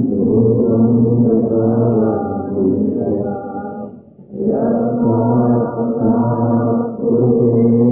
Thank you.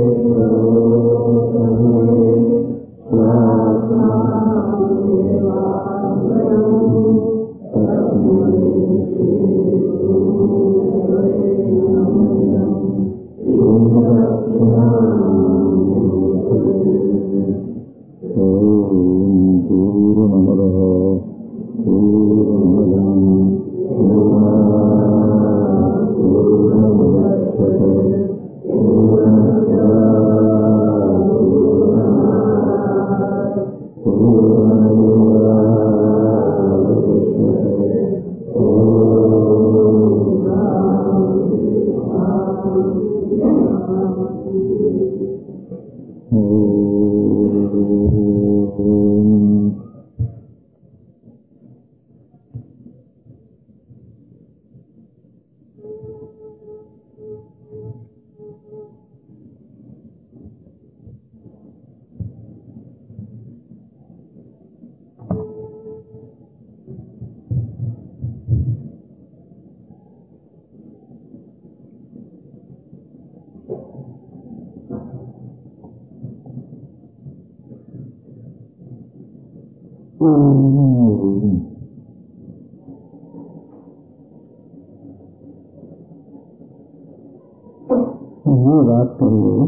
ये बात कहिए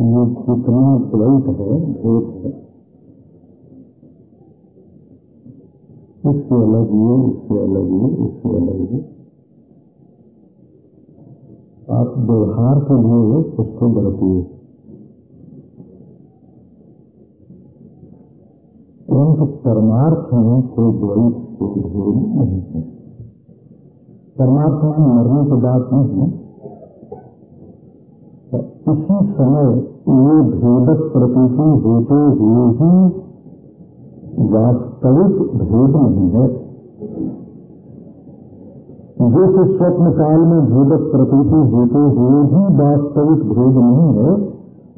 ये कितना है है। इससे अलग ये, इससे अलग ये, इससे अलग ये। आप व्यवहार के लिए उसको बरतिए परंतु परमार्थ में कोई द्वैत कोई भेद नहीं है। परमार्थ में मरने की बात नहीं तो इसी समय ये भेदक प्रतीति होते हुए ही वास्तविक भेद नहीं है। जैसे स्वप्न काल में भेदक प्रतीति होते हुए भी वास्तविक भेद नहीं है,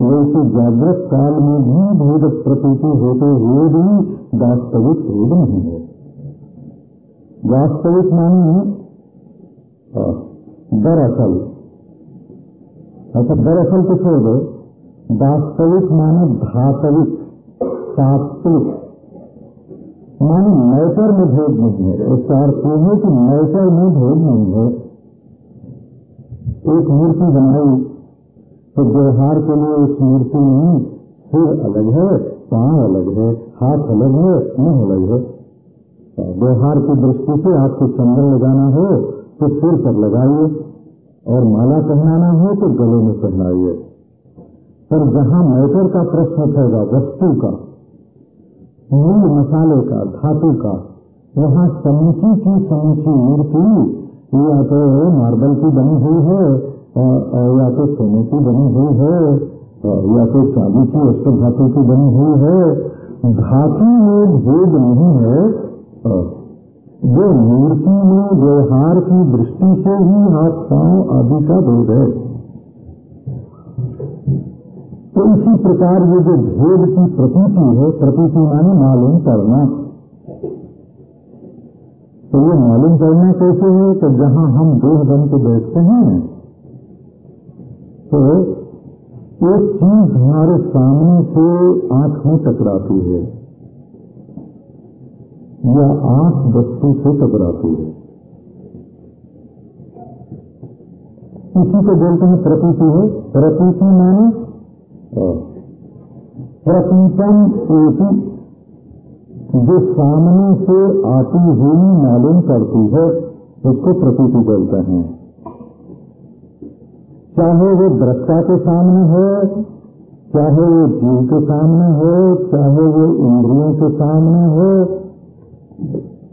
वैसे जागृत काल में भी भेदक प्रतीति होते हुए भी वास्तविक भेद नहीं है। वास्तविक मानी दरअसल। अच्छा दरअसल तो छोड़ दो। वास्तविक माने धातविक सात्विक माने मैटर में भेद नहीं है। इसका अर्थ यह है कि में भेद नहीं है। एक मूर्ति बनाई तो व्यवहार के लिए उस मूर्ति में फिर अलग है। पाँव अलग है, हाथ अलग है, मुँह अलग है। व्यवहार की दृष्टि से आपको चंदन लगाना हो तो सिर पर लगाइए, और माला पहनाना हो तो गले में पहनाइए पर जहाँ मैटर का प्रश्न उठेगा वस्तु का, मूल मसाले का, धातु का, वहाँ समूची की समूची मूर्ति, या तो मार्बल की बनी हुई है, या तो सोने की बनी हुई है या तो चांदी की अष्ट धातु की बनी हुई है, धातु में भेद नहीं है जो मूर्ति में, व्यवहार की दृष्टि से ही हाथ पाँव आदि का भेद है। तो इसी प्रकार ये जो भेद की प्रतीति है, प्रतीति माने मालूम करना। तो ये मालूम करना कैसे है कि जहाँ हम देह बन के बैठते हैं तो एक चीज़ हमारे सामने से आँख में टकराती है। या आँख वस्तु से टकराती है। इसी को बोलते हैं प्रतीति है। प्रतीति माने? प्रतीतम एति, जो सामने से आती हुई मालूम करती है, उसको प्रतीति बोलते हैं। चाहे वो दृष्टा के सामने हो, चाहे वो जीव के सामने हो, चाहे वो इंद्रियों के सामने हो,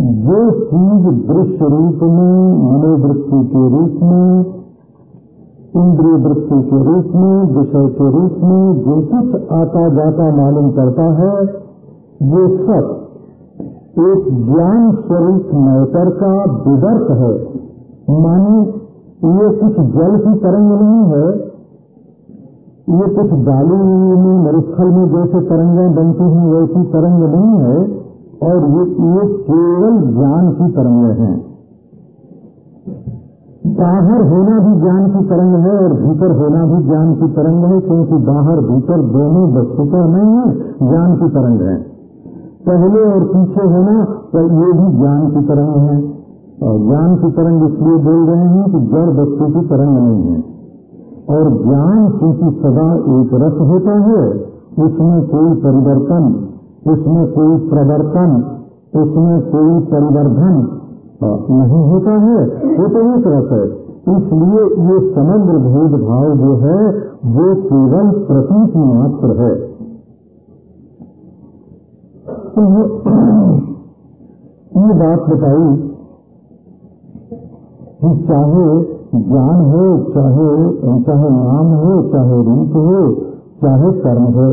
जो चीज़ दृश्य रूप में, मनोवृत्ति के रूप में, इंद्रिय वृत्ति के रूप में, विषय के रूप में, जो कुछ आता जाता मालूम करता है ये सब एक ज्ञान स्वरूप मैटर का विवर्त है। माने ये कुछ जल की तरंग नहीं है, ये कुछ बालू में, मरुस्थल में जैसे तरंगें बनती हैं, वैसी तरंग नहीं है, और ये ये केवल ज्ञान की तरंग है। बाहर होना भी ज्ञान की तरंग है, और भीतर होना भी ज्ञान की तरंग है, क्योंकि बाहर, भीतर दोनों वस्तुता नहीं है, ज्ञान की तरंग है। पहले और पीछे होना तो ये भी ज्ञान की तरंग है। और ज्ञान की तरंग इसलिए बोल रहे हैं कि जड़ वस्तु की तरंग नहीं है। और ज्ञान क्योंकि सदा एक रस होता है, उसमें कोई परिवर्तन, उसमें कोई प्रवर्तन, उसमें कोई परिवर्धन नहीं होता है। वो तो एक रस है। इसलिए ये समग्र भेदभाव जो है, वो केवल प्रतीति मात्र है। तो ये बात बताई कि चाहे ज्ञान हो, चाहे चाहे नाम हो, चाहे रूप हो, चाहे कर्म हो,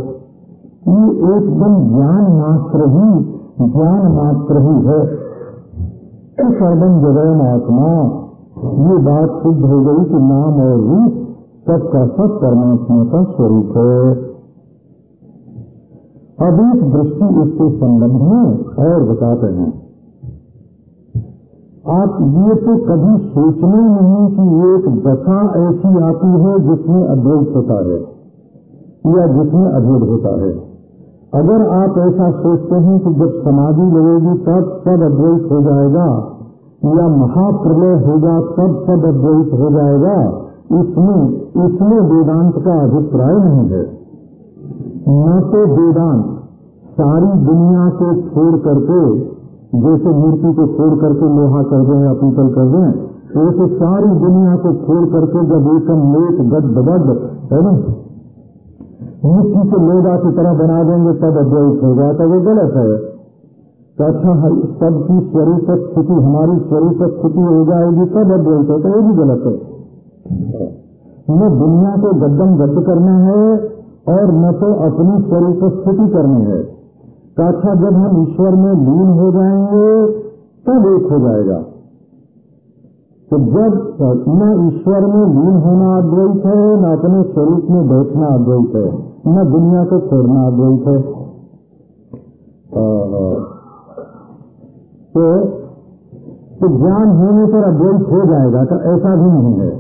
ये एकदम ज्ञान मात्र ही, ज्ञान मात्र ही है। सर्वम जगह आत्मा, ये बात सिद्ध हो गई कि नाम और रूप सबका सब परमात्मा का स्वरूप है। अब एक दृष्टि इसके संबंध में और बताते हैं। आप ये तो कभी सोचना नहीं कि एक दशा ऐसी आती है जिसमें अद्वैत होता है, या जिसमें अभेद होता है। अगर आप ऐसा सोचते हैं कि जब समाधि लगेगी तब सब अद्वैत हो जाएगा, या महाप्रलय होगा तब सब अद्वैत हो जाएगा, इसमें इसमें वेदांत का अभिप्राय नहीं है। न तो वेदांत सारी दुनिया को छोड़ करके जैसे मूर्ति को छोड़ करके लोहा कर दें या पीतल कर दें ऐसे सारी दुनिया को छोड़ करके जब एकम लेट गद है ना? मिट्टी से लोगा की तरह बना देंगे, तब अद्वैत होगा तो वो गलत है। तो अच्छा सबकी स्वरूप स्थिति, हमारी स्वरूप स्थिति हो जाएगी, तब अद्वैत है तो वो भी गलत है। न दुनिया को गद्दम गद्द करना है, और न तो अपनी स्वरूप स्थिति करनी है। तो अच्छा जब हम ईश्वर में लीन हो जाएँगे, तब एक हो जाएगा। तो जब न ईश्वर में लीन होना अद्वैत है, न अपने स्वरूप में बैठना अद्वैत है, न दुनिया को छोड़ना अद्वैत है। तो तो ज्ञान होने पर अद्वैत हो जाएगा तो ऐसा भी नहीं है।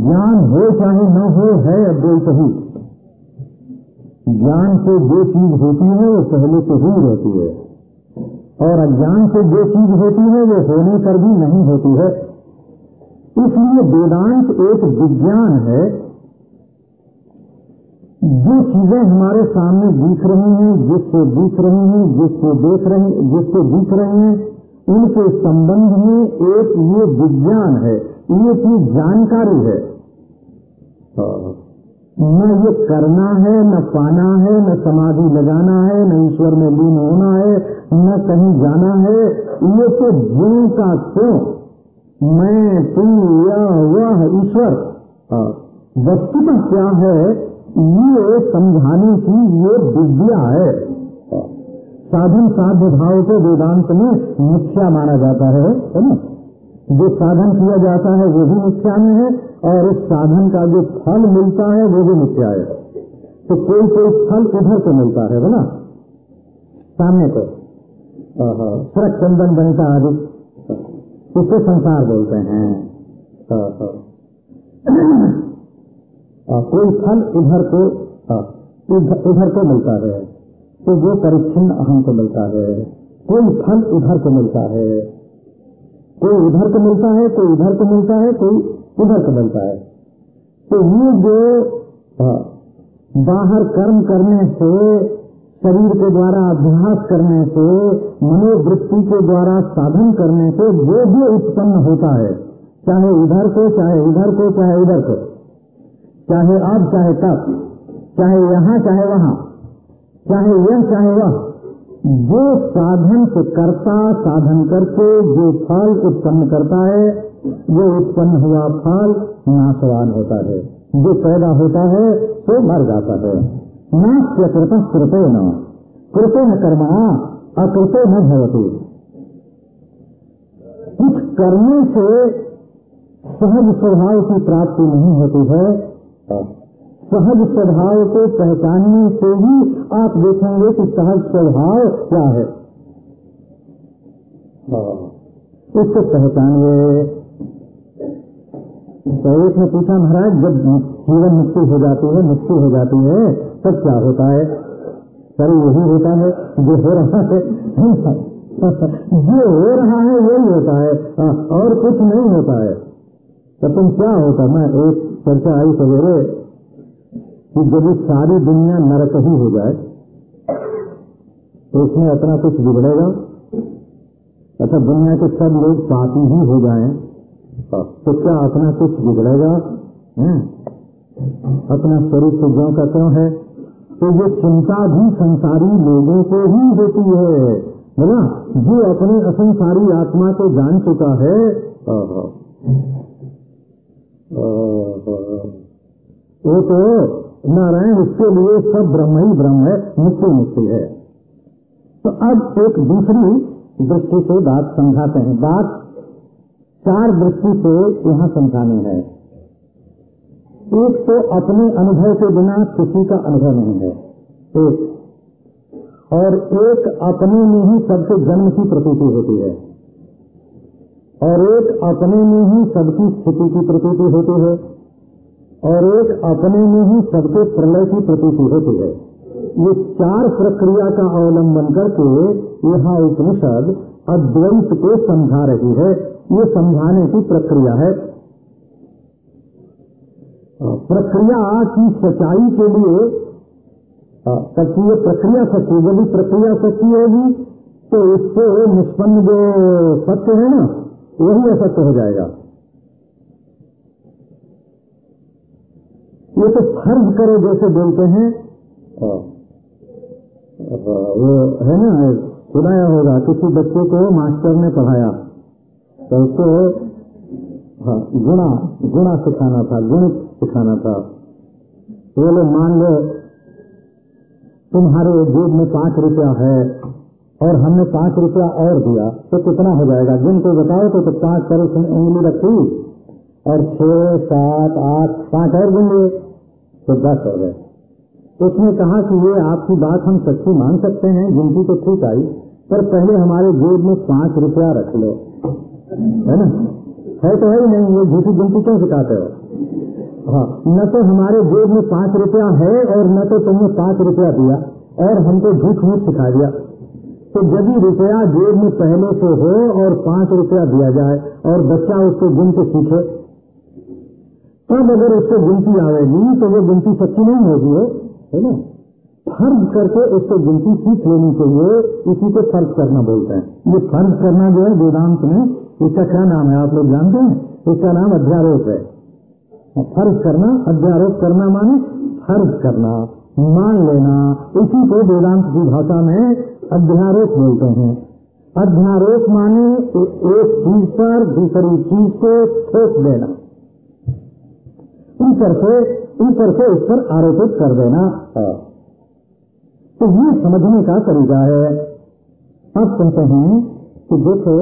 ज्ञान हो चाहे न हो, है अद्वैत ही। ज्ञान से जो चीज़ होती है, वो पहले से ही रहती है। और अज्ञान से जो चीज़ होती है, वो होने पर भी नहीं होती है। इसलिए वेदांत एक विज्ञान है। जो चीज़ें हमारे सामने दिख रही हैं, जिससे दिख रही हैं, जिससे देख रहे, जिससे दिख रहे हैं, उनके संबंध में एक ये विज्ञान है। ये चीज़ जानकारी है। न ये करना है, न पाना है, न समाधि लगाना है, न ईश्वर में लीन होना है, न कहीं जाना है। ये तो जीव का क्यों? मैं, तू, या वह ईश्वर। वस्तुतः क्या है? ये समझाने की ये विद्या है। साधन साध्य भाव को वेदांत में मिथ्या माना जाता है है ना? जो साधन किया जाता है वो भी मिथ्या में है, और उस साधन का जो फल मिलता है वो भी मिथ्या है। तो कोई कोई फल उधर को मिलता है बोला सामने को। सुरख चंदन बनता आदि। उसको संसार बोलते हैं। कोई फल इधर को इधर को मिलता है। तो वो परिच्छिन्न अहम को मिलता है। कोई फल उधर को मिलता है। कोई उधर को मिलता है, कोई इधर को मिलता है, कोई उधर को मिलता है। तो ये जो बाहर कर्म करने से, शरीर के द्वारा अभ्यास करने से, मनोवृत्ति के द्वारा साधन करने से जो भी उत्पन्न होता है। चाहे इधर को, चाहे उधर को, चाहे उधर को। चाहे अब चाहे तब। चाहे यहाँ, चाहे वहाँ। चाहे यह, चाहे वह। जो साधन से करता, साधन करके जो फल उत्पन्न करता है, वो उत्पन्न हुआ फल नाशवान होता है। जो पैदा होता है तो मर जाता है। नाश्य कृत कृते न कृते न कर्मा अकृते न भवती। कुछ करने से सहज स्वभाव की प्राप्ति नहीं होती है। सहज स्वभाव को पहचानने से ही आप देखेंगे कि सहज स्वभाव क्या है। हाँ, उसको पहचानिए। तो एक ने पूछा महाराज जब जीवन मुक्ति हो जाती है मुक्ति हो जाती है तब क्या होता है? सर यही होता है जो हो रहा है। जो हो रहा है वही होता है। हाँ, और कुछ नहीं होता है। तो तुम क्या होता? मैं एक चर्चा आई सवेरे कि जब सारी दुनिया नरक ही हो जाए तो उसमें अपना कुछ बिगड़ेगा। अच्छा दुनिया के सब लोग पापी ही हो जाएँ तो क्या अपना कुछ बिगड़ेगा? अपना स्वरूप तो ज्यो का क्यों है तो ये चिंता भी संसारी लोगों को ही होती है। बोला जो अपने असंसारी आत्मा को जान चुका है। वो तो नारायण उसके लिए सब ब्रह्म ही ब्रह्म है मुक्ति मुक्ति है। तो अब एक दूसरी दृष्टि से बात समझाते हैं। बात चार दृष्टि से यहाँ समझानी है। एक तो अपने अनुभव के बिना किसी का अनुभव नहीं है। एक। और एक अपने में ही सबके जन्म की प्रतीति होती है। और एक अपने में ही सबकी स्थिति की प्रतीति होती है। और एक अपने में ही सबके प्रलय की प्रतीति होती है। ये चार प्रक्रिया का अवलंबन करके यहाँ उपनिषद अद्वैत को समझा रही है। ये समझाने की प्रक्रिया है। प्रक्रिया की सच्चाई के लिए तब प्रक्रिया सच्ची यदि प्रक्रिया सच्ची होगी तो इससे निष्पन्न जो सत्य है ना, वही असत्य हो जाएगा। ये तो फ़र्ज़ करो जैसे बोलते हैं। वो है ना सुनाया होगा किसी बच्चे को मास्टर ने पढ़ाया तो उसको हाँ गुणा गुणा सिखाना था गुणित सिखाना था। बोले मान लो तुम्हारे जेब में पाँच रुपया है और हमने पाँच रुपया और दिया तो कितना हो जाएगा? जिन को बताओ तो, तो पाँच कर उंगली रखी और छह सात आठ पाँच और गिन लिए। तो दस हो गए। उसने कहा कि ये आपकी बात हम सच्ची मान सकते हैं, गिनती तो ठीक आई, पर पहले हमारे जेब में पाँच रुपया रख लो। है ना? है तो है ही नहीं, ये झूठी गिनती क्यों सिखाते हो? हाँ न तो हमारे जेब में पाँच रुपया है और न तो तुमने पाँच रुपया दिया, और हमको झूठ मूठ सिखा दिया। तो जब रुपया जेब में पहले से हो और पाँच रुपया दिया जाए, और बच्चा उसको गिनते सीखे तब अगर उसको गिनती आएगी तो वो गिनती सच्ची नहीं होगी, हो? ना? फ़र्ज़ करके उसको गिनती सीख लेनी चाहिए, इसी को फ़र्ज़ करना बोलते हैं। ये फ़र्ज़ करना जो है, वेदांत में, इसका क्या नाम है, आप लोग जानते हैं? इसका नाम अध्यारोप है। फ़र्ज़ करना, अध्यारोप करना माने फ़र्ज़ करना, मान लेना। इसी को वेदांत की भाषा में अध्यारोप बोलते हैं। अध्यारोप माने एक चीज़ पर दूसरी चीज़ को ठोक देना। ऊपर से ऊपर से उस पर आरोपित कर देना है। तो ये समझने का तरीका है। अब कहते हैं कि देखो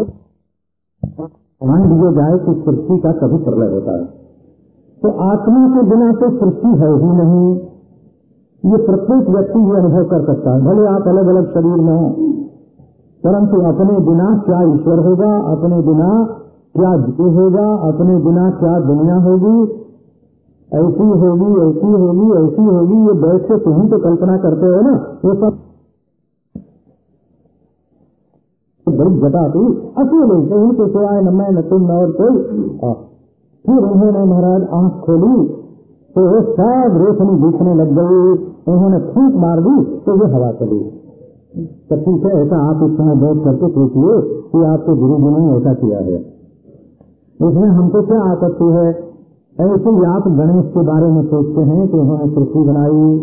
मान लिया जाए कि सृष्टि का कभी प्रलय होता है। तो आत्मा के बिना तो सृष्टि है ही नहीं। ये प्रत्येक व्यक्ति ये अनुभव कर सकता है। भले आप अलग अलग शरीर में हो, परंतु अपने बिना क्या ईश्वर होगा, अपने बिना क्या जीव होगा, अपने बिना क्या दुनिया होगी ऐसी होगी ऐसी होगी ऐसी होगी, ये बैठ के तुम्हें तो कल्पना करते हो ना। ये सब बड़ी जटा थी। अकेले कहीं तो सिवाय न मैं, न तुम, न और कोई। फिर उन्होंने महाराज आँख खोली तो सब रोशनी दिखने लग गई। उन्होंने फूक मार दी तो वो हवा चली। तो ठीक है, ऐसा आप इस समय बैठ करके सोचिए कि आपके गुरु जी ने ऐसा किया है। इसमें हमको क्या आपत्ति है? ऐसे ही आप गणेश के बारे में सोचते हैं कि उन्होंने सृष्टि बनाई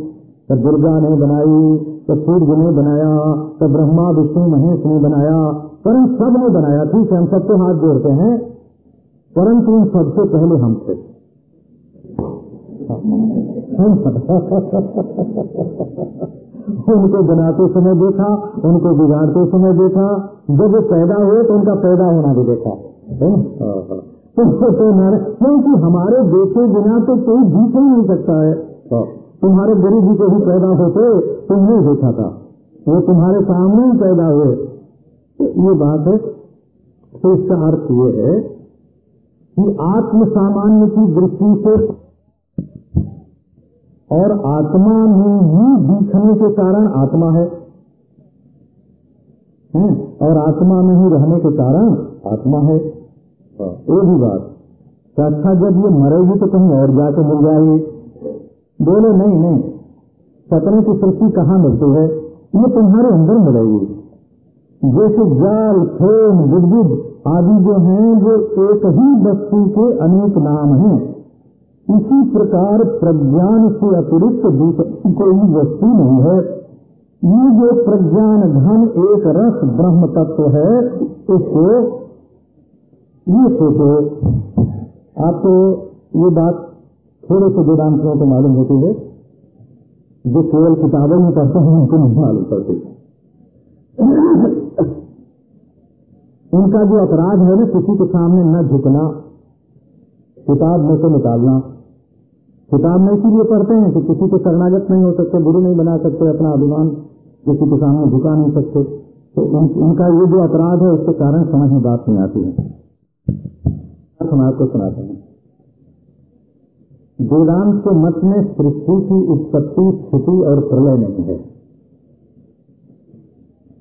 तो दुर्गा ने बनाई तो सूर्य ने बनाया तो ब्रह्मा, विष्णु, महेश ने बनाया पर सबने बनाया। ठीक है, हम सबको हाथ जोड़ते हैं। परंतु इन सबसे पहले हम थे। उनको बनाते समय देखा, उनको बिगाड़ते समय देखा। जब वो पैदा हुए तो उनका पैदा होना भी देखा। तो क्योंकि हमारे देखे बिना तो कोई जीत ही नहीं सकता है। तो तुम्हारे गुरु जी को भी पैदा होते तुम नहीं देखा था। वो तुम्हारे सामने ही पैदा हुए। तो ये बात है तो इसका अर्थ ये है कि आत्म सामान्य की दृष्टि से और आत्मा में ही दिखने के कारण आत्मा है। हैं? और आत्मा में ही रहने के कारण आत्मा है। ये भी बात। तो अच्छा जब ये मरेगी तो कहीं और जाके मिल जाएगी। बोले, नहीं नहीं, सपने की सृष्टि कहाँ मिलती है? ये तुम्हारे अंदर मिलेगी। जैसे जाल फेम बुद्ध आदि जो हैं, वो एक ही वस्तु के अनेक नाम हैं। इसी प्रकार प्रज्ञान से अतिरिक्त दूसरी कोई वस्तु नहीं है। ये जो प्रज्ञान घन एक रस ब्रह्म तत्व है, उसको ये सोचो आपको ये बात थोड़े से वेदांतों को मालूम होती है? जो केवल किताबें में करते हैं उनको नहीं मालूम पड़ती। उनका जो अपराध है ना किसी के सामने न झुकना किताब में से निकालना। किताब में इसीलिए पढ़ते हैं कि किसी को शरणागत नहीं हो सकते गुरु नहीं बना सकते अपना अभिमान किसी के सामने झुका नहीं सकते। तो उन, उनका ये जो अपराध है उसके कारण समझ में बात नहीं आती है। हम आपको सुनाते हैं। वेदांत के मत में सृष्टि की उत्पत्ति, स्थिति और प्रलय नहीं है।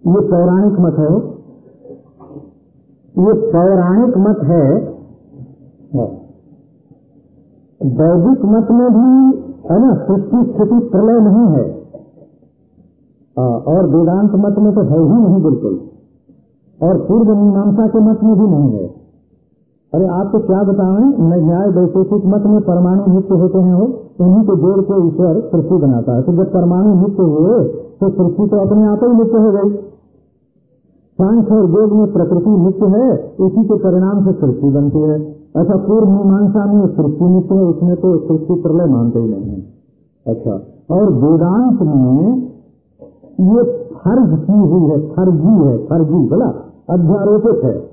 ये पौराणिक मत है। ये पौराणिक मत है। वैदिक मत में भी, है ना, सृष्टि, स्थिति, प्रलय नहीं है। और वेदांत मत में तो है ही नहीं बिल्कुल। और पूर्व मीमांसा के मत में भी नहीं है। अरे आपको क्या बताएँ न्याय वैशेषिक मत में परमाणु नित्य होते हैं वो, उन्हीं को जोड़ के ईश्वर सृष्टि बनाता है। तो जब परमाणु नित्य हुए तो सृष्टि तो अपने आप ही नित्य हो गई। सांख्य और योग में प्रकृति नित्य है, उसी के परिणाम से सृष्टि बनती है। ऐसा पूर्व मीमांसा में सृष्टि नित्य है, उसमें तो सृष्टि प्रलय मानते ही नहीं है। अच्छा और वेदांत में ये फ़र्ज़ की हुई है, फर्जी है, फर्जी, बोला, अध्यारोपित है।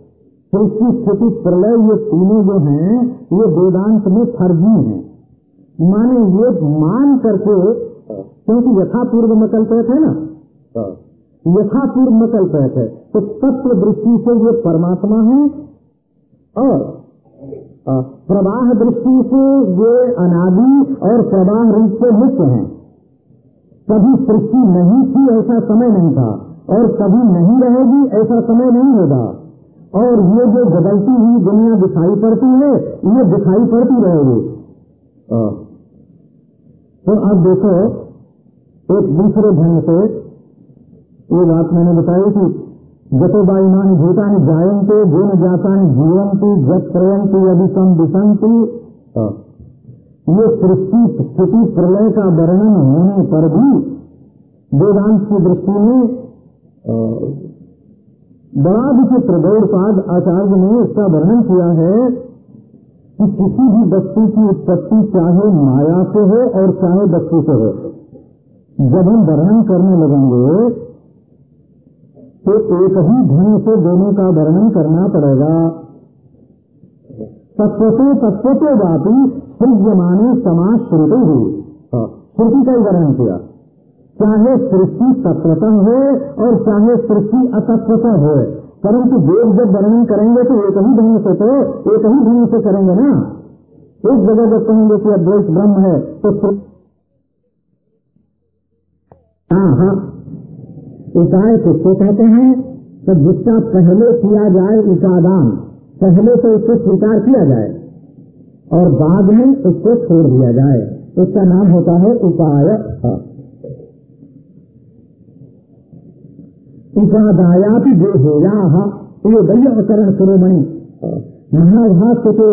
सृष्टि स्थिति प्रलय ये तीनों जो हैं, ये वेदांत में फर्जी हैं। माने ये मान करके, क्योंकि यथा पूर्व में कल्पित है ना? यथा पूर्व में कल्पित है। तो तत्व दृष्टि से ये परमात्मा है, और प्रवाह दृष्टि से ये अनादि और प्रवाह रूप से मुक्त हैं। कभी सृष्टि नहीं थी, ऐसा समय नहीं था, और कभी नहीं रहेगी, ऐसा समय नहीं होगा। और ये जो बदलती हुई दुनिया दिखाई पड़ती है, ये दिखाई पड़ती रहेगी। तो अब देखो, एक दूसरे ढंग से ये बात मैंने बताई कि जतो बाईमान भूतानि जायंते गुण जातानि जीवंती जत प्रयंती कम दिशंती ये सृष्टि, स्थिति, प्रलय का वर्णन होने पर भी वेदांत की दृष्टि में बड़ा विचित्र गौरपाद आचार्य ने इसका वर्णन किया है कि किसी भी वस्तु की उत्पत्ति चाहे माया से हो और चाहे वस्तु से हो। जब हम वर्णन करने लगेंगे तो एक ही ढंग से दोनों का वर्णन करना पड़ेगा। तत्वतो तत्वतो वापी सृज्यमाने समाज श्रुति हुई श्रुति का ही वर्णन किया। चाहे सृष्टि तत्वतः हो और चाहे सृष्टि अतत्वतः हो। परंतु वेद जब वर्णन करेंगे तो एक ही ढंग से तो एक ही ढंग से करेंगे ना। एक जगह जब कहेंगे कि अद्वैत ब्रह्म है तो हाँ हाँ। उपाय किसको कहते हैं? तो जिसका पहले किया जाए उपादान पहले तो उसको स्वीकार किया जाए और बाद में उसको छोड़ दिया जाए। उसका नाम होता है उपाय। उपादायापि जो होया ये दैवकरण शिरोमणि महाभाष्य के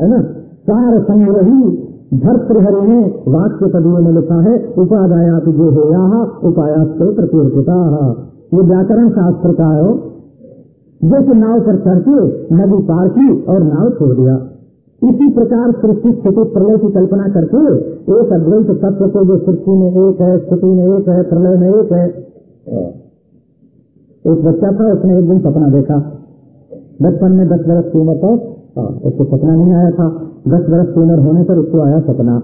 है ना? सार संग्रही भर्तृहरि ने वाक्य पदियों में लिखा है हो यहाँ उपायात से प्रतियोगिता ये व्याकरण शास्त्र का है जो कि नाव पर चढ़ के नदी पार की और नाव छोड़ दिया। इसी प्रकार सृष्टि स्थिति प्रलय की कल्पना करके एक अद्वैत तत्व को जो सृष्टि में एक है, स्थिति में एक है, प्रलय में एक है एक बच्चा था, उसने एक दिन सपना देखा। बचपन में दस वर्ष की उम्र तक उसको सपना नहीं आया था। दस वर्ष की उम्र होने पर उसको आया सपना।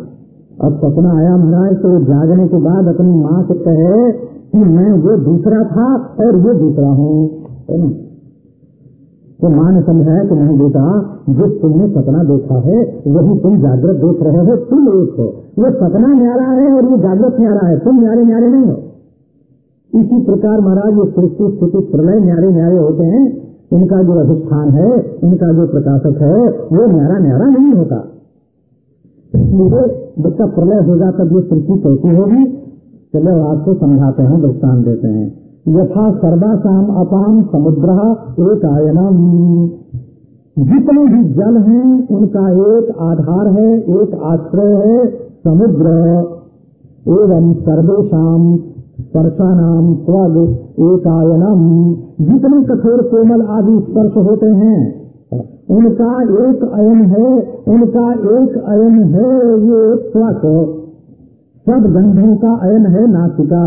अब सपना आया महाराज तो जागने के बाद अपनी माँ से कहे कि मैं वो दूसरा था और ये दूसरा हूँ। तो माँ ने समझाया कि नहीं बेटा, जो तुमने सपना देखा है, वही तुम जागृत देख रहे हो, तुम एक हो। ये सपना न्यारा है और ये जागृत न्यारा है। तुम न्यारे न्यारे नहीं हो। इसी प्रकार महाराज ये सृष्टि, स्थिति, प्रलय, न्यारे न्यारे होते हैं। इनका जो अधिष्ठान है, इनका जो प्रकाशक है, वो न्यारा न्यारा नहीं होता। इसलिए बच्चा प्रलय होगा तब ये सृष्टि कैसी होगी? चलो आपको समझाते हैं दृष्टान देते हैं। यथा सर्वासाम अपाम समुद्र एक आयनम जितने भी जल हैं, उनका एक आधार है, एक आश्रय है, समुद्र। एवं सर्वेशम स्पर्शानाम स्वग एक आयनम जितने कठोर कोमल आदि स्पर्श होते हैं, उनका एक अयन है, उनका एक अयन है ये स्वक सब गंधों का अयन है नासिका,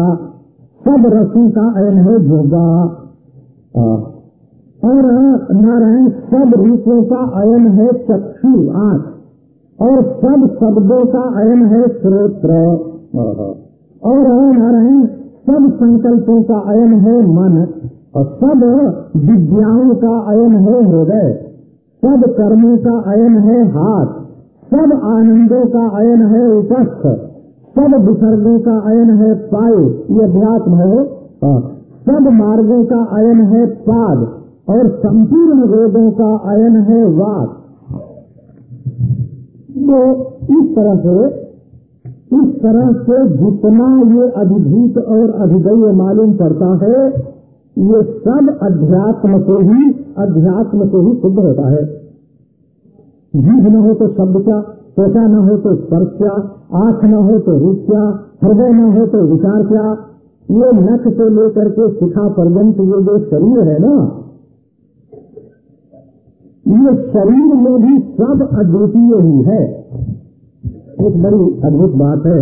सब रसों का अयन है भोगा। और नारायण सब रूपों का अयन है चक्षु, आँख। और सब शब्दों का अयन है श्रोत्र और नारायण सब संकल्पों का अयन है मन और सब विद्याओं का अयन है हृदय। सब कर्मों का अयन है हाथ। सब आनंदों का अयन है उपस्थ। सब विसर्गों का अयन है पाए, ये अध्यात्म है। सब मार्गों का अयन है पाद और संपूर्ण वेदों का अयन है वाक तो इस तरह से इस तरह से जितना ये अधिभूत और अधिदैव मालूम पड़ता है, ये सब अध्यात्म से ही, अध्यात्म से ही सिद्ध होता है। जीव न हो तो शब्द क्या, त्वचा न हो तो स्पर्श क्या, आँख न हो तो रूप क्या, हृदय न हो तो विचार क्या, ये नख से लेकर के शिखा पर्यंत ये जो शरीर है ना, ये शरीर में भी सब अद्वितीय ही है। एक बड़ी अद्भुत बात है।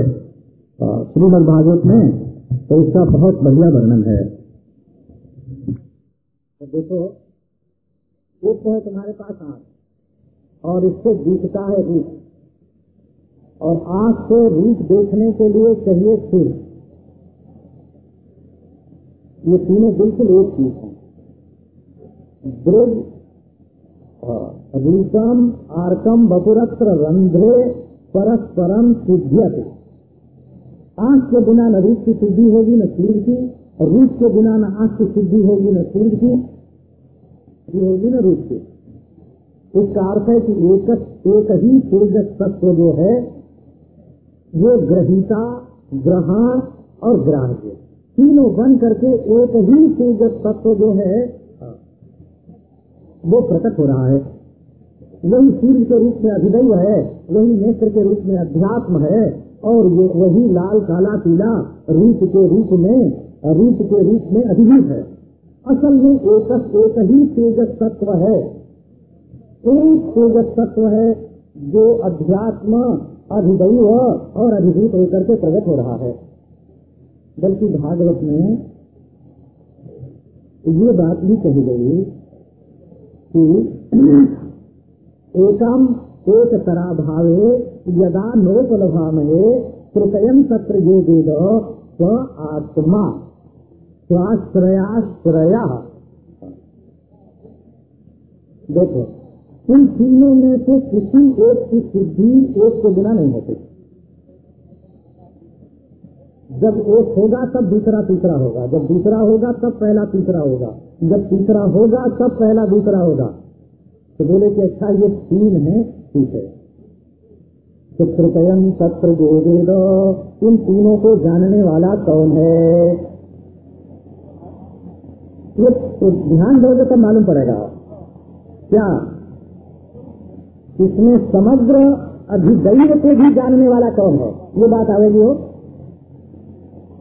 श्रीमद भागवत में तो इसका बहुत बढ़िया वर्णन है। तो देखो, एक तो है तुम्हारे पास आँख, और इससे दिखता है रूप। और आँख से रूप देखने के लिए चाहिए सिर। ये तीनों बिल्कुल एक चीज़ है। ब्रज रूपम, आर्कम बपुरत्र रंध्रे परस्परम सिद्ध्यते। आँख के बिना न रूप की सिद्धि होगी न सूर्य की और रूप के बिना न आँख की सिद्धि होगी न सूर्य की। होगी न रूप की। इसका अर्थ है कि एक, एक ही तेजस तत्व जो है वो ग्रहिता ग्रहण और ग्राह्य। तीनों बन करके एक ही तेजस तत्व जो है वो प्रकट हो रहा है। वही सूर्य के रूप में अधिदैव है, वही नेत्र के रूप में अध्यात्म है, और ये वही लाल, काला, पीला रूप के रूप में, रूप के रूप में अधिभूत है। असल में एक एक ही तेजस तत्व है। एक तेजस तत्व है जो अध्यात्म अधिदैव और अधिभूत होकर के प्रकट हो रहा है। बल्कि भागवत में ये बात भी कही गई कि एकम एक तरा भावे यदा नोपलभामहे कृतयम सत्र ये वेद स आत्मा। स्वाश्रयाश्रया। देखो, इन तीनों में से किसी एक की सिद्धि एक के बिना नहीं होती। जब एक होगा, तब दूसरा तीसरा होगा। जब दूसरा होगा, तब पहला तीसरा होगा। जब तीसरा होगा, तब पहला दूसरा होगा। तो बोले कि अच्छा ये तीन है, ठीक है। तो कृपयन तत्र जो वेद इन तीनों को जानने वाला कौन है? ये तो ध्यान दोगे तब मालूम पड़ेगा। क्या? इसमें समग्र अधिदैव को भी जानने वाला कौन है? ये बात आवेगी हो?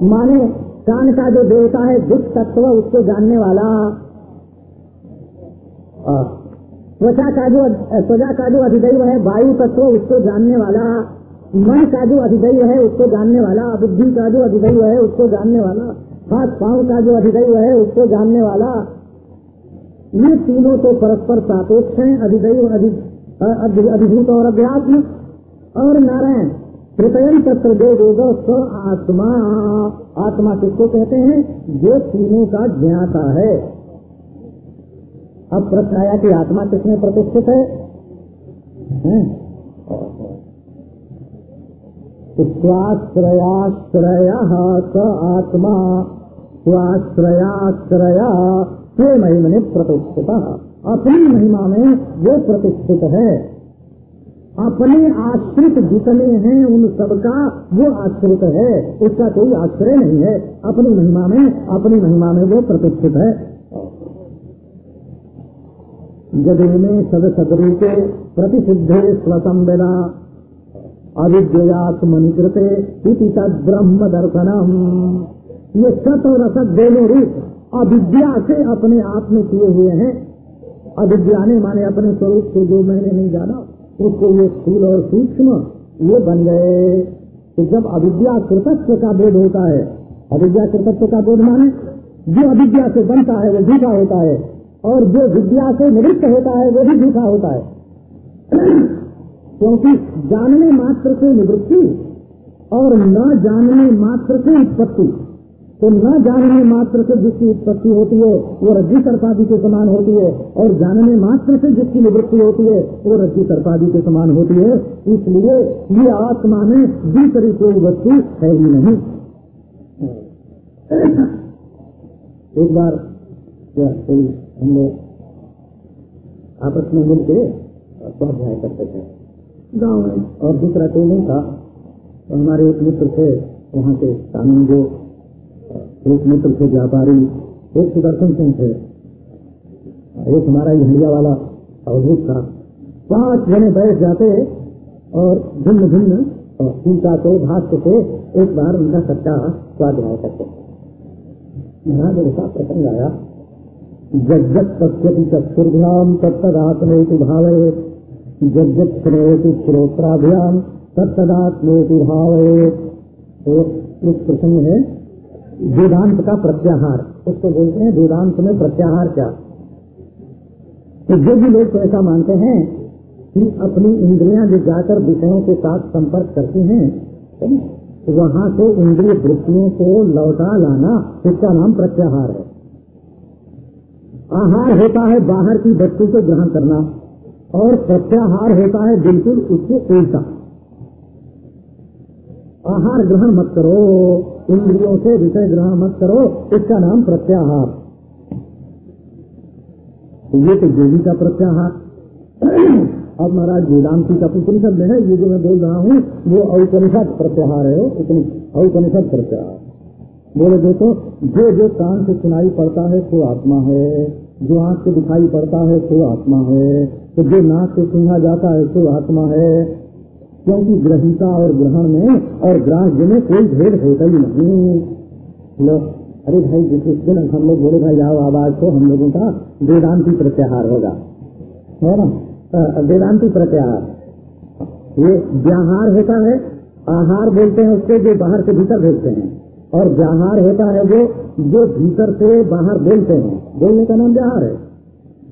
माने कान का जो देवता है दुख तत्व, उसको जानने वाला। त्वचा का जो त्वचा का जो अधिदैव है, वायु तत्व उसको जानने वाला, मन का जो अधिदैव है, उसको जानने वाला, बुद्धि का जो अधिदैव है, उसको जानने वाला, हाथ, पाँव का जो अधिदैव है, उसको जानने वाला, ये तीनों तो परस्पर सापेक्ष हैं, अधिदैव, अधि अभिभूत और अध्यात्म। और नारायण कृपयन तत्र दो स आत्मा आत्मा किसको कहते हैं? जो तीनों का ज्ञाता है। अब प्रश्न आया कि आत्मा किसमें प्रतिष्ठित है? स्वाश्रयाश्रय स आत्मा। स्वाश्रयाश्रय स्वे महिमने प्रतिष्ठित। अपनी महिमा में वो प्रतिष्ठित है। अपने आश्रित जितने हैं, उन सबका वो आश्रित है। उसका कोई आश्रय नहीं है। अपनी महिमा में, अपनी महिमा में वो प्रतिष्ठित है। जदि में प्रतिसिद्धे स्वसंवेदा अविद्यात्मनिकृते इति ब्रह्म दर्शनम ये सत और असत दोनों रूप अविद्या से अपने आप में किए हुए हैं। अविद्या ने माने अपने स्वरूप को जो मैंने नहीं जाना, उसको ये स्थूल और सूक्ष्म ये बन गए। तो जब अविद्या कृतत्व का बोध होता है, अविद्या कृतत्व का बोध माने, जो अविद्या से बनता है, वो झूठा होता है। और जो विद्या से निवृत्त होता है, वो भी झूठा होता है। क्योंकि जानने मात्र से निवृत्ति और न जानने मात्र से उत्पत्ति। तो न जानने मात्र से जिसकी उत्पत्ति होती है, वो रज्जु सर्पादी के समान होती है, और जानने मात्र से जिसकी निवृत्ति होती है, वो रज्जु सर्पादी के समान होती है। इसलिए ये आत्मा में दूसरी कोई वस्तु है ही नहीं। एक बार कोई हम लोग आपस में मिल के स्वाध्याय करते थे। गाँव में। और दूसरा कोई नहीं था। तो हमारे एक मित्र थे वहाँ के कानून जो एक मित्र थे व्यापारी एक सुदर्शन सिंह थे। एक हमारा झंडिया वाला अवधूत था। पाँच जने बैठ जाते और भिन्न भिन्न टीका से भाष्य से एक बार उनका सच्चा स्वाध्याय करते महाराज ऐसा प्रसंग आया जगत पश्यति चक्षुर्भ्याम तत्तदात्मे भावे जगत श्रेयति श्रोत्राभ्याम तत्दात्मेति भाव तो एक प्रसंग है वेदांत का प्रत्याहार। उसको बोलते हैं वेदांत में प्रत्याहार क्या? तो जो भी लोग तो ऐसा मानते हैं कि अपनी इंद्रियाँ जो जाकर विषयों के साथ संपर्क करती हैं तो वहाँ से इंद्रिय वृत्तियों को लौटा लाना, इसका नाम प्रत्याहार है। आहार होता है बाहर की वस्तु को ग्रहण करना और प्रत्याहार होता है बिल्कुल उससे उल्टा। आहार ग्रहण मत करो, इंद्रियों से विषय ग्रहण मत करो, इसका नाम प्रत्याहार। ये तो देवी का प्रत्याहार। अब महाराज वेदांति का उपनिषद है, ये जो मैं बोल रहा हूँ, वो औपनिषद प्रत्याहार है औपनिषद प्रत्याहार। बोले, देखो, जो जो कान से सुनाई पड़ता है, वो आत्मा है। जो आँख से दिखाई पड़ता है, वो आत्मा है। तो जो नाक से सुना जाता है तो आत्मा है। क्योंकि ग्रहिता और ग्रहण में और ग्राह्य में कोई भेद होता ही नहीं। लो, अरे भाई, जिस दिन हम लोग बोले, भाई जाओ आवाज़ को हम लोगों का वेदांति प्रत्याहार होगा। है ना? वेदांति प्रत्याहार। ये व्याहार होता है, आहार बोलते हैं उसको, जो बाहर से भीतर भेजते हैं। और व्याहार होता है जो जो भीतर से बाहर बोलते हैं। बोलने का नाम व्याहार है।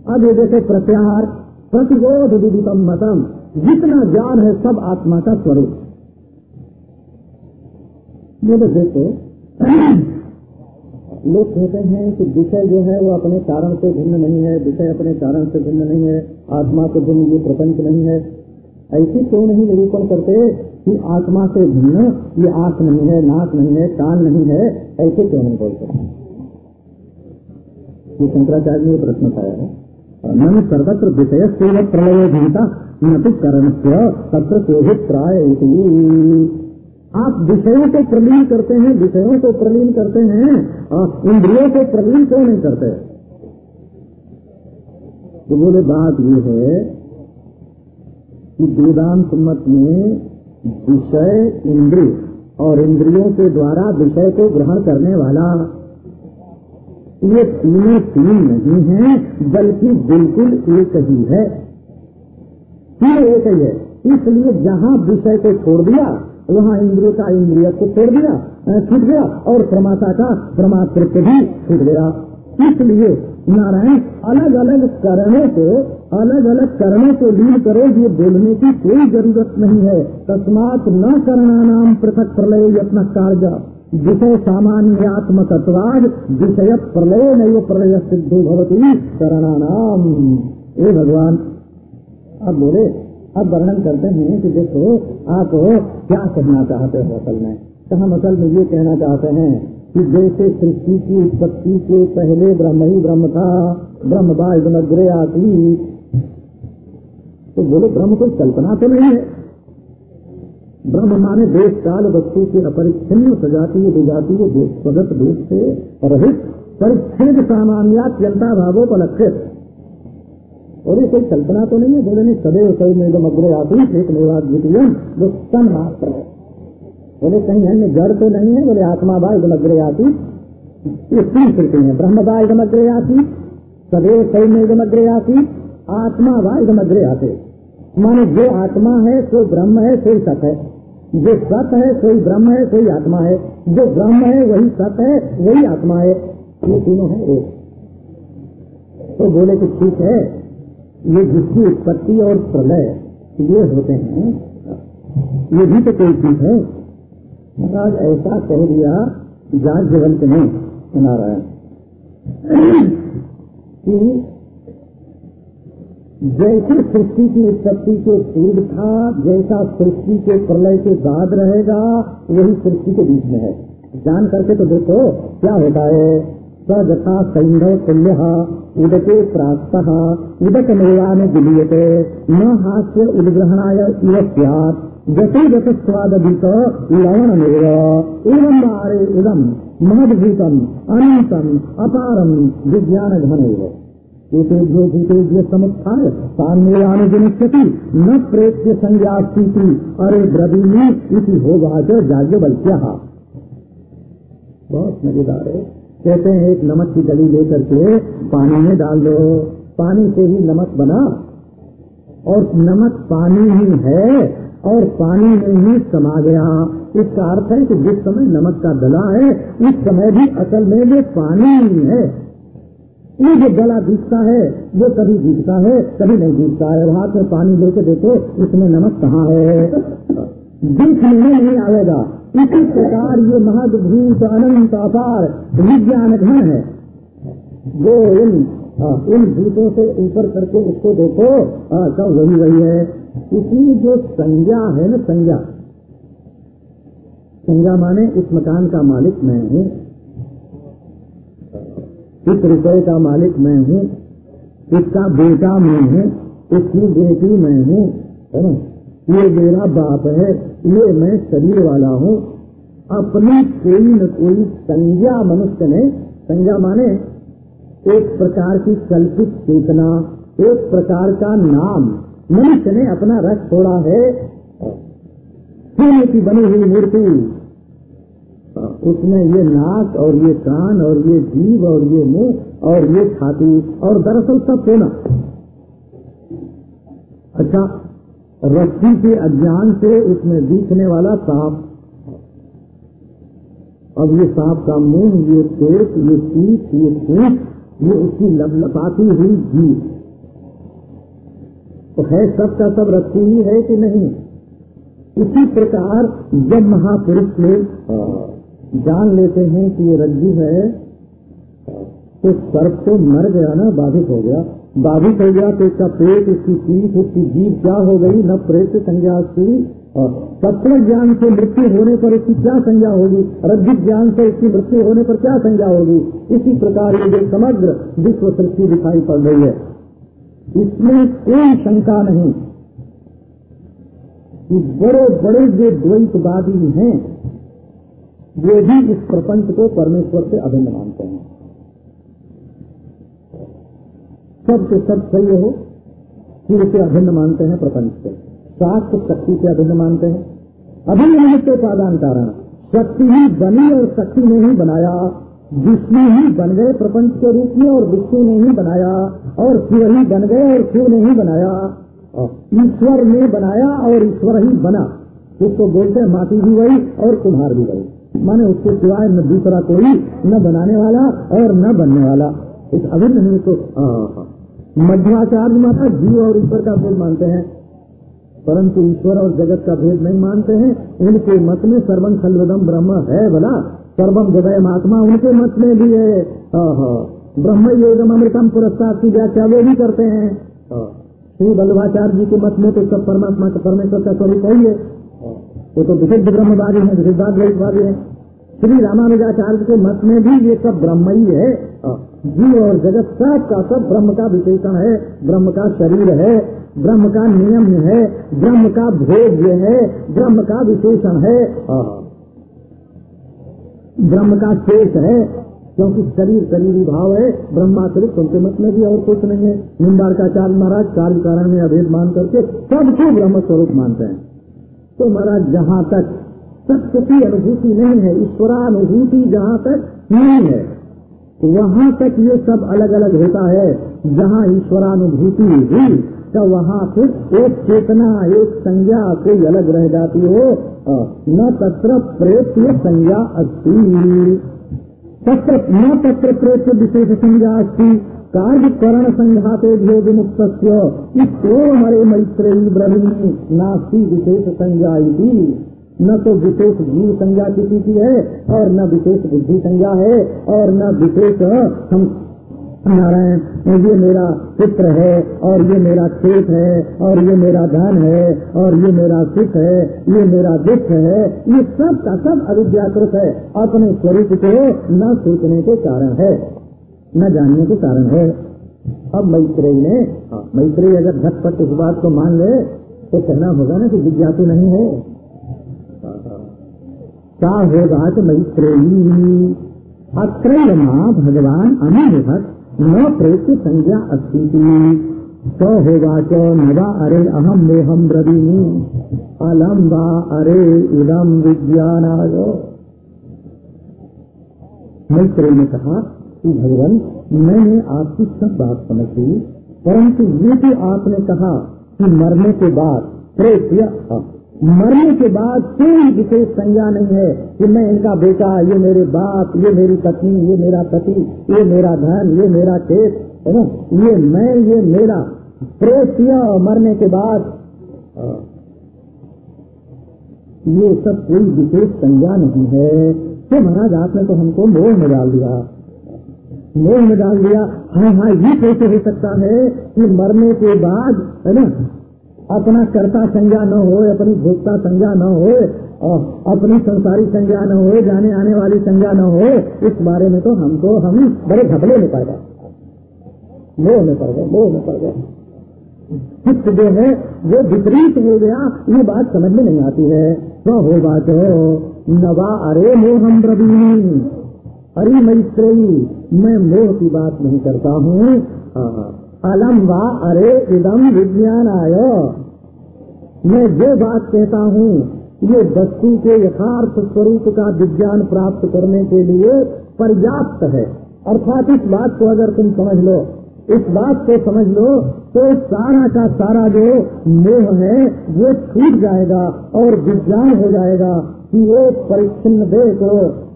अब ये जैसे प्रत्याहार प्रतिबोध विदितम मतम। जितना ज्ञान है सब आत्मा का स्वरूप। तो देखो, लोग कहते हैं कि विषय जो है वो अपने कारण से भिन्न नहीं है, विषय अपने कारण से भिन्न नहीं है, आत्मा से भिन्न ये प्रपंच नहीं है। ऐसी क्यों नहीं निरूपण करते? कि आत्मा से भिन्न ये आँख नहीं है, नाक नहीं है, कान नहीं है, ऐसे क्यों नहीं बोलते ये शंकराचार्य ने प्रश्न उठाया है। मन सर्वत्र विषय से प्रलय भीता, न तो करण तत्र शोभित प्राय आप विषयों को प्रलीन करते हैं, विषयों को प्रलीन करते हैं इंद्रियों को प्रलीन क्यों नहीं करते? तो बोले, बात ये है कि वेदांत मत में विषय इंद्रिय और इंद्रियों के द्वारा विषय को ग्रहण करने वाला। ये तीनों तीन नहीं है, बल्कि बिल्कुल एक ही है। तीनों एक ही है। इसलिए जहाँ विषय को छोड़ दिया, वहाँ इंद्रिय का इंद्रिय को छोड़ दिया, छूट गया और प्रमाता का प्रमातृत्व भी छूट गया। इसलिए नारायण, अलग अलग करणों को, अलग अलग करणों को लीन करो, ये बोलने की कोई ज़रूरत नहीं है। तस्मात न करना नाम पृथक प्रलय यत्न कार्य। विषय सामान्यात्मकवाद विषय प्रलय नहीं प्रलय सिद्धो भवती करना नाम ए भगवान अब बोले अब वर्णन करते हैं कि देखो, आप क्या कहना चाहते हो असल में? कहा असल में ये कहना चाहते हैं कि जैसे सृष्टि की उत्पत्ति के पहले ब्रह्म ही ब्रह्म था, ब्रह्म बाग्रे आती। तो बोले, ब्रह्म कोई कल्पना तो नहीं है। ब्रह्म माने देश काल वस्तु के अपरिच्छिन्न सजातीय विजातीय स्वगत देश से रहित परिच्छिन्न पर लक्षित। और ये कोई कल्पना तो नहीं है, बोले, नहीं, सदैव सदैव में जो मग्रे आती, एक मेवा द्वितीय जो सन मात्र है। बोले, कहीं अन्य जड़ तो नहीं है, बोले, आत्मा बा इधमग्रे आती। ये तीन श्रुति है, ब्रह्म बा इधमग्रे आती, सदैव सही में इधमग्रे आती, आत्मा बा इधमग्रे आते। माने जो आत्मा है, सो ब्रह्म है सो सत है। जो सत है सोई ब्रह्म है सोई आत्मा है। जो ब्रह्म है, वही सत है, वही आत्मा है। ये तीनों है एक। तो बोले कि ठीक है, ये जिसकी उत्पत्ति और प्रलय, ये होते हैं। ये भी तो कोई चीज़ है। महाराज, ऐसा कह दिया जान सुना ने नारायण। कि जैसे सृष्टि की उत्पत्ति के पूर्व था, जैसा सृष्टि के प्रलय के बाद रहेगा, वही सृष्टि के बीच में है। जान करके तो देखो, क्या होता है? सजथा सैंधव तुल्य उदके प्रास्त उदक मेवान दिलीयते न हास्य उद्ग्रहणाय इव स्यात् जते जत स्वादीत लवण मेव एवं बारे इदम महदभूतम अनंतम अपारम विज्ञान घन एतेभ्यो भूतेभ्य समुत्थाय सान्यान जनिष्यति न प्रेत्य संज्ञा अरे ब्रवीणी इति होगा जाग्य बल बहुत मज़ेदार है कहते हैं एक नमक की गली लेकर के पानी में डाल दो पानी से ही नमक बना और नमक पानी ही है और पानी में ही समा गया। इसका अर्थ है कि जिस समय नमक का गला है उस समय भी असल में वो पानी ही है। ये जो गला दिखता है वो कभी दिखता है कभी नहीं दिखता है। हाथ में पानी लेके देखो इसमें नमक कहाँ है? दिखने में नहीं आएगा। इसी प्रकार ये महादभूत अनंत अपार विज्ञान घन है। जो इन हाँ, इन भूतों से ऊपर करके उसको देखो हाँ, सब वही वही है। इसी जो संज्ञा है ना, संज्ञा। संज्ञा माने इस मकान का मालिक मैं हूँ। इस रुपये का मालिक मैं हूँ। इसका बेटा मैं हूँ। इसकी बेटी मैं हूँ। है ना? ये मेरा बाप है। ये मैं शरीर वाला हूँ। अपनी कोई न कोई संज्ञा मनुष्य ने, संज्ञा माने एक प्रकार की कल्पित चेतना, एक प्रकार का नाम। मनुष्य ने अपना रस छोड़ा है। सोने की बनी हुई मूर्ति। उसमें ये नाक और ये कान और ये जीव और ये मुँह और ये छाती और दरअसल सब सोना। अच्छा रस्सी के अज्ञान से उसमें दिखने वाला सांप। अब ये सांप का मुँह, ये पेट, ये पीठ ये पूछ ये उसकी लपलपाती हुई जीव तो है सब का सब रस्सी ही है कि नहीं? इसी प्रकार जब महापुरुष लोग जान लेते हैं कि ये रज्जु है तो सर्प तो मर गया ना, बाधित हो गया। बाधित हो गया तो इसका पेट इसकी पीठ उसकी जीव क्या हो गई? न प्रेत संज्ञा उसकी सत्व ज्ञान से मृत्यु होने पर इसकी क्या संज्ञा होगी? रज्जित ज्ञान से इसकी मृत्यु होने पर क्या संज्ञा होगी? इसी प्रकार ये समग्र विश्व सृष्टि दिखाई पड़ रही है। इसमें कोई शंका नहीं कि बड़े बड़े जो द्वैतवादी हैं, वे भी इस प्रपंच को परमेश्वर से अभिन्न मानते हैं। सब के सब सही हो, कि उसे अभिन्न मानते हैं प्रपंच से। शास्त्र शक्ति से अभिन्न मानते हैं। अभिन्न निमित्त उपादान कारण, शक्ति ही बनी और शक्ति ने ही बनाया विष्णु ही बन गए प्रपंच के रूप में और विष्णु ने ही बनाया, और शिव ही बन गए और शिव ने ही बनाया ईश्वर ने बनाया और ईश्वर ही बना। उसको बोलते हैं माटी भी गई और कुम्हार भी वही। माने उसके सिवाय न दूसरा कोई, न बनाने वाला और न बनने वाला। इस अभिन्न नहीं तो मध्वाचार्य माता जीव और ईश्वर का भेद मानते हैं। परंतु ईश्वर और जगत का भेद नहीं मानते हैं। उनके मत में सर्वम खलविदम ब्रह्म है भला सर्वम जदय महात्मा उनके मत में भी है ब्रह्म योगम अमृतम पुरस्कार की व्याख्या वे भी करते हैं। श्री बल्लभाचार्य जी के मत में तो सब परमात्मा का परमेश्वर का स्वरूप है है वो तो विशुद्ध ब्रह्मवादी है विशुद्धाद्वैतवादी है। श्री रामानुजाचार्य के मत में भी ये सब ब्रह्म ही है। जीव और जगत सब का सब ब्रह्म का विशेषण है। ब्रह्म का शरीर है। ब्रह्म का नियम है। ब्रह्म का भोग्य है। ब्रह्म का विशेषण है। ब्रह्म का शेष है, क्योंकि शरीर शरीर भाव है ब्रह्मातिरिक्त उनके में भी और कुछ नहीं है। निम्बारकाचार्य महाराज कार्य कारण में अभेद मान करके सबको ब्रह्म स्वरूप मानते हैं। तो महाराज, जहाँ तक सत्य की अनुभूति नहीं है, ईश्वरानुभूति जहाँ तक नहीं है वहाँ तक ये सब अलग अलग होता है। जहाँ ईश्वरानुभूति हुई तो वहाँ फिर एक चेतना, एक संज्ञा कोई अलग रह जाती हो। न तत्र प्रेत्य संज्ञा अस्ती। तत्र, न तत्र प्रेत्य विशेष संज्ञा अस्ती। कार्य करण संघाते जो विमुक्त इसको हरे मैत्रेयी ब्रह्मी नास्ती विशेष संज्ञा न तो विशेष जीव संज्ञा किसी की है और न विशेष बुद्धि संज्ञा है और न विशेष हम नारायण ये मेरा पुत्र है और ये मेरा खेत है और ये मेरा धन है और ये मेरा सुख है ये मेरा दुख है ये सब का सब अविद्याकृत है अपने स्वरूप को न सोचने के कारण है न जानने के कारण है। अब मैत्रेयी ने हाँ, मैत्रेयी अगर झटपट इस बात को मान ले तो कहना होगा ना कि विज्ञापी नहीं है। क्या होगा तो मैत्रेयी। अत्र माँ भगवान अनुभवत न प्रेत संज्ञा अस्थिति स होगा च नवा अरे अहम मेहम ब्रवीणी अलम वा अरे इदम विज्ञान मैत्री ने कहा कि भगवान, मैंने आपकी सब बात समझ ली परंतु ये जो आपने कहा कि मरने के बाद प्रेत मरने के बाद कोई विशेष संज्ञा नहीं है कि मैं इनका बेटा, ये मेरे बाप, ये मेरी पत्नी, ये मेरा पति, ये मेरा धन, ये मेरा खेत है ना ये मैं, ये मेरा। प्रेत्य मरने के बाद ये सब कोई विशेष संज्ञा नहीं है। तो महाराज, आपने तो हमको मोह में डाल दिया। मोह में डाल दिया। हाँ हाँ ये कैसे हो सकता है कि मरने के बाद, है ना अपना कर्ता संज्ञा न हो अपनी भोक्ता संज्ञा न हो अपनी संसारी संज्ञा न हो जाने आने वाली संज्ञा न हो इस बारे में तो हमको हम बड़े घबले में पड़ गए। मोह में पड़ गए मोह में पड़ गए। चित्त जो है वो विपरीत हो गया ये बात समझ में नहीं आती है। तो हो बात हो नवा अरे मोहम रवि अरे मैत्रेयी मैं मोह की बात नहीं करता हूँ। हाँ, हाँ। अलम वा अरे इदम विज्ञान आयो मैं जो बात कहता हूँ, ये वस्तु के यथार्थ स्वरूप का विज्ञान प्राप्त करने के लिए पर्याप्त है। अर्थात इस बात को अगर तुम समझ लो, इस बात को समझ लो तो सारा का सारा जो मोह है, वो छूट जाएगा और विज्ञान हो जाएगा कि वो परिच्छिन्न देह को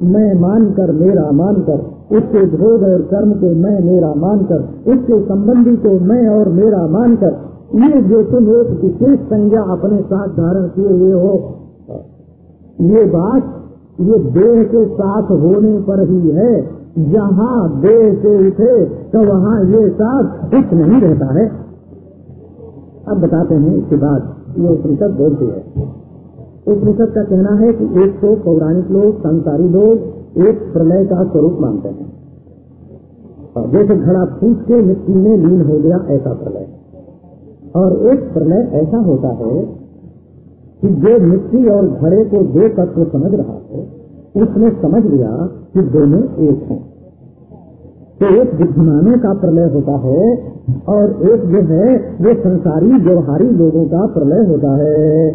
मैं मानकर, मेरा मानकर। उसके भोग और कर्म को मैं मेरा मानकर, उसके संबंधी को मैं और मेरा मानकर, ये जो तुम एक विशेष संज्ञा अपने साथ धारण किए हुए हो, ये बात, ये देह के साथ होने पर ही है। जहाँ देह से उठे तो वहाँ ये साथ कुछ नहीं रहता है। अब बताते हैं इसके बाद, ये उपनिषद बोलती है। उपनिषद का कहना है कि एक तो पौराणिक लोग, संसारी लोग एक प्रलय का स्वरूप मानते हैं। जैसे घड़ा फूट के मिट्टी में लीन हो गया, ऐसा प्रलय। और एक प्रलय ऐसा होता है कि जो मिट्टी और घड़े को दो तत्व समझ रहा है, उसने समझ लिया कि दोनों एक हैं। तो एक बुद्धिमानों का प्रलय होता है और एक जो है, वो संसारी व्यवहारी लोगों का प्रलय होता है।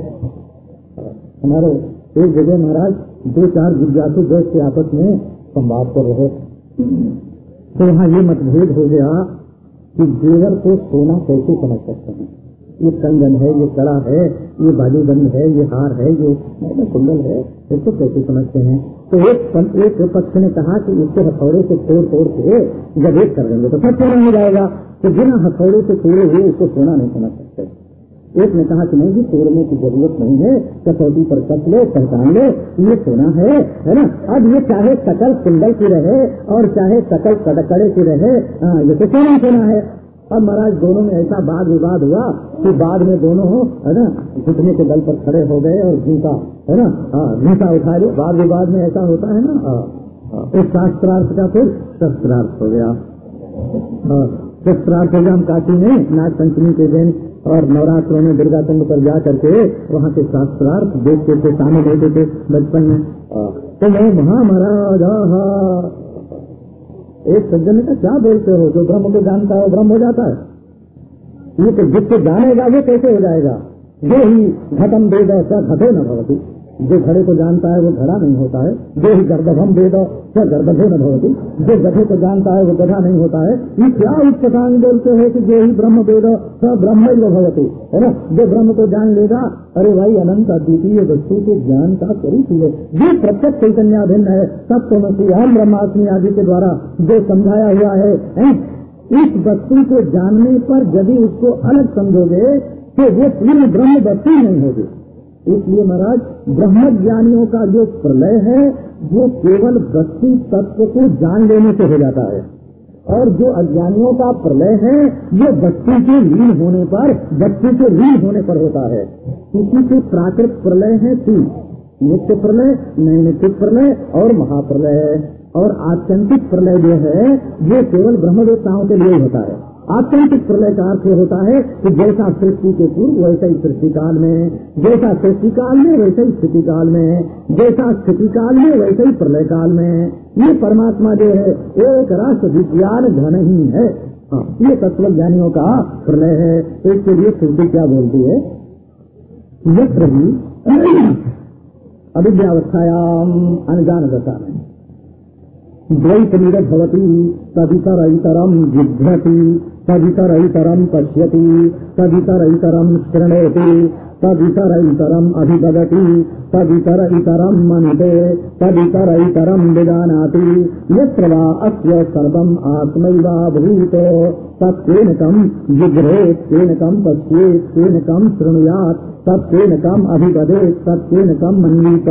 हमारे एक जगह महाराज दो चार जिज्ञासु बैठ के आपस में संवाद कर रहे तो वहाँ ये मतभेद हो गया कि जेवर को सोना कैसे समझ सकते हैं? ये कंगन है, ये कड़ा है, ये बाजूबंद है, ये हार है, ये कुंडल है इसको कैसे समझते हैं? तो एक एक पक्ष ने कहा कि इसके हथौड़े से तोड़ तोड़ के जब एक कर देंगे तो सब सोना हो जाएगा। तो बिना हथौड़े से तोड़े हुए इसको सोना नहीं समझ सकते। एक ने कहा कि नहीं जी तोड़ने की ज़रूरत नहीं है कसौटी पर कस ले पहचान ले ये सोना है है ना? अब ये चाहे सकल कुंडल की रहे और चाहे सकल कड़े की रहे हाँ, ये तो सोना सोना है। अब महाराज दोनों में ऐसा वाद विवाद हुआ कि बाद में दोनों है ना घुटने के बल पर खड़े हो गए और घूसा है ना? हाँ घूसा उठा लिया वाद विवाद में ऐसा होता है ना? हाँ, हाँ। शास्त्रार्थ का फिर शस्त्रार्थ हो गया। हाँ, शस्त्रार्थ हम काशी में नाग पंचमी के दिन और नवरात्रों में दुर्गा कुंड पर जा करके वहाँ के शास्त्रार्थ देखते थे शामिल होते थे बचपन में। तो मैं महाराज एक सज्जन कहा क्या बोलते हो? जो ब्रह्म को जानता है ब्रह्म हो जाता है। ये तो जिसको जानेगा, वो कैसे हो जाएगा? ये ही घटम क्या घटे न भवती। जो घड़े को जानता है वो घड़ा नहीं होता है। जो ही गर्भम वेद क्या गर्भधे न भवती जो गधे को जानता है वो गधा नहीं होता है। ये क्या उत्पटांग बोलते हैं कि जो ही ब्रह्म वेद स ब्रह्म भवती है ना? जो ब्रह्म को जान लेगा अरे भाई अनंत अद्वितीय वस्तु के ज्ञान का स्वरूप है जो प्रत्यक्ष चैतन्याभिन्न है। सब तो हम ब्रह्माष्टमी आदि के द्वारा जो समझाया हुआ है, है? इस वस्तु को जानने पर यदि उसको अलग समझोगे तो वो पूर्ण ब्रह्म वस्तु नहीं होगी। इसलिए महाराज ब्रह्म ज्ञानियों का जो प्रलय है, वो केवल वस्तु तत्व को जान लेने से हो जाता है। और जो अज्ञानियों का प्रलय है ये वस्तु के लीन होने पर, वस्तु के लीन होने पर होता है। किसी के प्राकृत प्रलय है तीन नित्य प्रलय, नैमित्तिक प्रलय और महाप्रलय। और आत्यंतिक प्रलय जो है ये केवल ब्रह्मदेवताओं के लिए होता है। आत्यंतिक प्रलय का अर्थ होता है कि जैसा सृष्टि के पूर्व वैसा ही सृष्टि काल में जैसा सृष्टि काल में वैसा ही स्थिति काल में जैसा स्थिति काल में वैसे ही प्रलय काल में ये परमात्मा जो है एक राष्ट्र विज्ञान घन ही है। हाँ, ये तत्व ज्ञानियों का प्रलय है। इसके लिए श्रुति क्या बोलती है? यत्र भी अविद्यावस्थायाम अनजान दशा में। द्वैत निरभवती तदितरतरम जिघ्रति तदितरतरम पश्यति तदितरतरम शृणयति तदितरतरम अभिवदति तदितरतरम मनुते तदितरतरम विजानाति। यत्र वा अस्य सर्वम् आत्मैवाभूत तत्केन कम् जिघ्रेत् केन कम् पश्येत् केन कम् शृणुयात् तत्केन कम् अभिवदेत् तत्केन कम् मन्वीत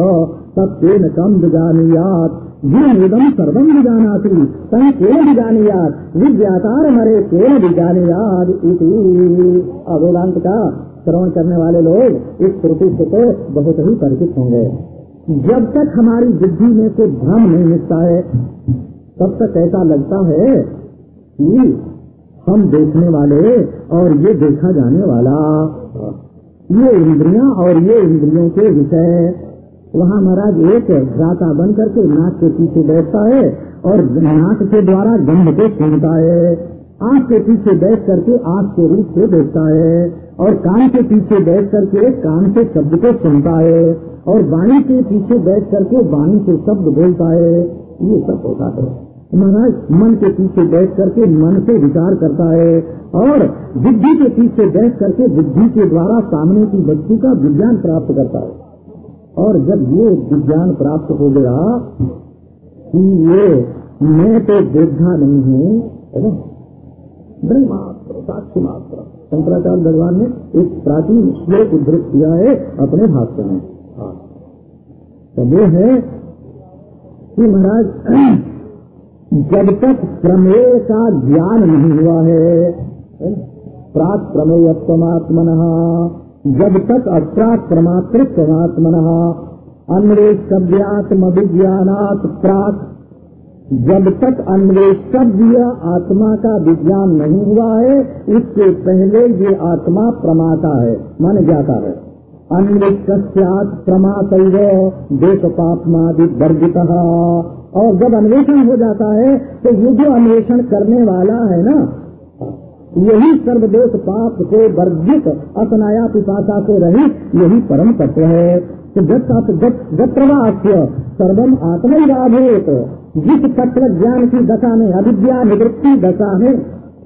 तत्केन कम् विजानीयात्। जीवम सर्वम विजानाति तन केन विजानीयात? विज्ञातार मरे केन विजानीयाद वेदांत का श्रवण करने वाले लोग इस श्रुति से तो बहुत ही परिचित होंगे। जब तक हमारी बुद्धि में से भ्रम नहीं मिलता है, तब तक ऐसा लगता है कि हम देखने वाले और ये देखा जाने वाला, ये इंद्रियाँ और ये इंद्रियों के विषय। वहाँ महाराज एक राता बन करके नाक के पीछे बैठता है और नाक के द्वारा गंध को सुनता है। आँख के पीछे बैठ करके आँख के रूप से देखता है। और कान के पीछे बैठ करके कान से शब्द को सुनता है, और वाणी के पीछे बैठ करके वाणी से शब्द बोलता है। ये सब होता है। महाराज, मन के पीछे बैठ करके मन से विचार करता है, और बुद्धि के पीछे बैठ करके बुद्धि के द्वारा सामने की वस्तु का विज्ञान प्राप्त करता है। और जब ये विज्ञान प्राप्त हो गया कि ये मैं तो देखा नहीं हूँ ब्रह्मात्र साक्षी मात्र। शंकराचार्य भगवान ने एक प्राचीन श्लोक उद्धृत किया है अपने भाष्य में हाँ। तो वो है कि महाराज जब तक प्रमेय का ज्ञान नहीं हुआ है प्राक प्रमेयत्मात्मन जब तक अप्राक्रमात्मन अन्वेष्टव्यात्म विज्ञानात प्राक जब तक अन्वेष्टव्य आत्मा का विज्ञान नहीं हुआ है उसके पहले ये आत्मा प्रमाता है, मन जाता है। अन्वेष्टात प्रमात देश पापमादि वर्जित। और जब अन्वेषण हो जाता है तो ये जो अन्वेषण करने वाला है ना, यही सर्वदेश पाप से वर्जित अपनाया पिपाशा से रहित, यही परम तत्व है। तो जब प्रवास्य सर्वम आत्मैराभेत जिस तत्व ज्ञान की दशा में अविद्या निवृत्ति दशा है,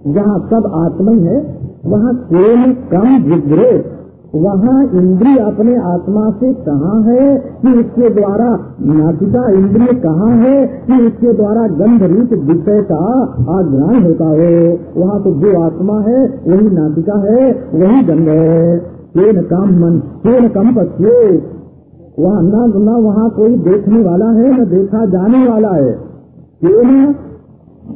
जहाँ सब आत्मा है, वहाँ केन कम जिग्रे वहाँ इंद्रिय अपने आत्मा से कहाँ है कि इसके द्वारा नाटिका इंद्रिय कहाँ है कि इसके द्वारा गंध रूप विषय का आग्रहण होता है? वहाँ तो जो आत्मा है, वही नाटिका है, वही गंध है। केन कम मन केन कम पक्षे वहाँ न न वहाँ कोई देखने वाला है, न देखा जाने वाला है। केन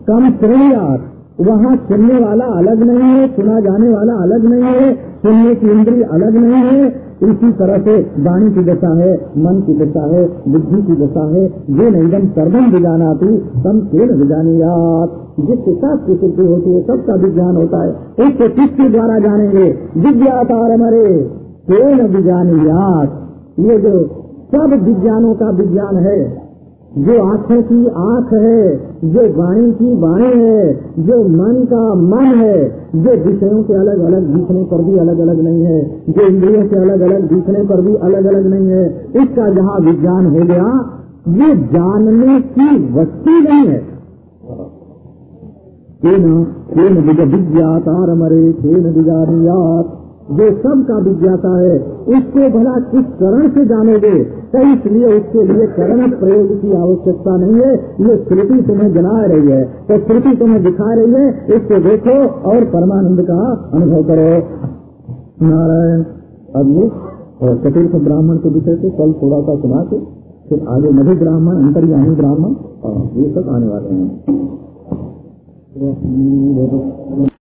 कम श्रेयात वहाँ सुनने वाला अलग नहीं है, सुना जाने वाला अलग नहीं है, सुनने की इंद्री अलग नहीं है। इसी तरह से वाणी की दशा है, मन की दशा है, बुद्धि की दशा है। ये नैदम सर्वम विजाना थी तम केन विजानियात। जिसके साथ सिद्धि होती है, सबका विज्ञान होता है। उसको किसके द्वारा जानेंगे? विज्ञातार मरे केन विजानियात? ये जो सब विज्ञानों का विज्ञान है, जो आँखों की आँख है, जो वाणी की वाणी है, जो मन का मन है जो विषयों के अलग अलग दिखने पर भी अलग अलग नहीं है, जो इंद्रियों के अलग अलग दिखने पर भी अलग अलग नहीं है। इसका जहाँ विज्ञान हो गया, ये जानने की वस्तु नहीं है। केन विज्ञातार मरे केन विजानियात जो सब का विज्ञाता है, उसको भला किस करण से जानोगे? तो इसलिए उसके लिए करण प्रयोग की आवश्यकता नहीं है। ये श्रुति तुम्हें जला रही है। तो श्रुति तुम्हें दिखा रही है। इसको देखो और परमानंद का अनुभव करो। नारायण अग्नि और चतुर्थ ब्राह्मण के विषय से कल थोड़ा सा सुना के, फिर आगे मध्य ब्राह्मण, अंतर्यामी ब्राह्मण, और ये सब आने वाले हैं।